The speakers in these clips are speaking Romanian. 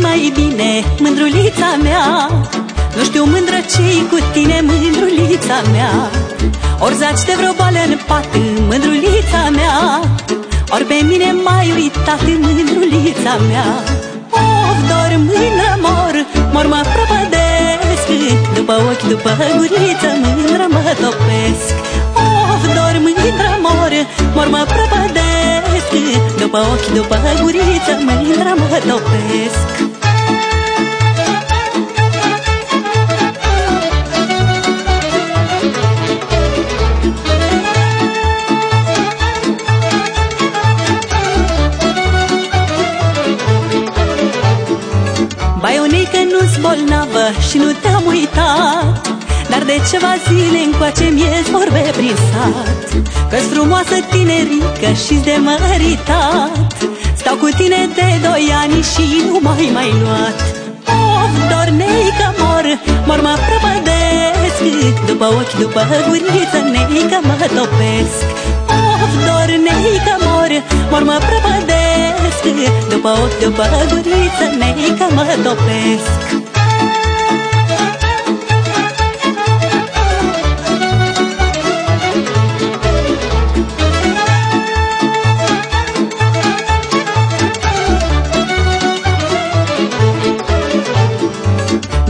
mai bine, mândrulița mea. Nu știu mândră ce cu tine, mândrulița mea? Ori zaci de vreo boală în pat, mândrulița mea. Ori pe mine mai uitat, mândrulița mea. Of, dorm în mor, mor mă prăpădesc. După ochi, după guriță, mândră mă topesc. Of, dorm în mor, mor mă prăpădesc După ochi, după guriță, mândră mă topesc Baionică nu-s bolnavă și nu te-am uitat. Dar de ceva zile încoace mie vorbe prin sat Că-s frumoasă tinerică și de măritat. Stau cu tine de doi ani și nu mai mai luat. Of, dorneică mor, mor mă prăpădesc. După ochi, după guriță, neică mă topesc. Of, dorneică mor, mor mă prăpădesc. După ochi, după guriță, neică mă topesc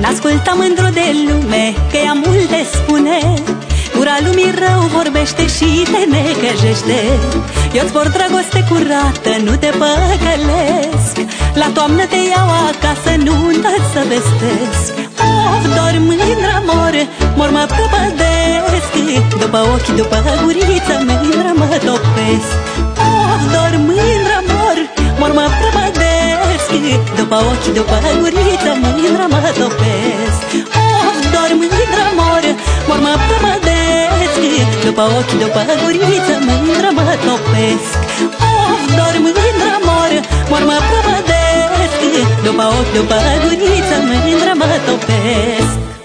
N-asculta mândru de lume, că ea multe spune. Gura lumii rău vorbește și te necăjește. Eu-ți vor dragoste curată, nu te păcălesc. La toamnă te iau acasă, nu să vestesc. Of, dorm mândră mor, mor mă prăpădesc. După ochi, după guriță, mândră mă topesc. Of, dorm mândră mor, mor mă prăpădesc. După ochi, după guriță, mândră mă topesc Of, dorm mândră mor, mor mă prăpădesc După ochi, după guriță, mândră mă topesc Of, dorm mândră mor, mor mă prăpădesc după ochi, după guriță, mândră mă topesc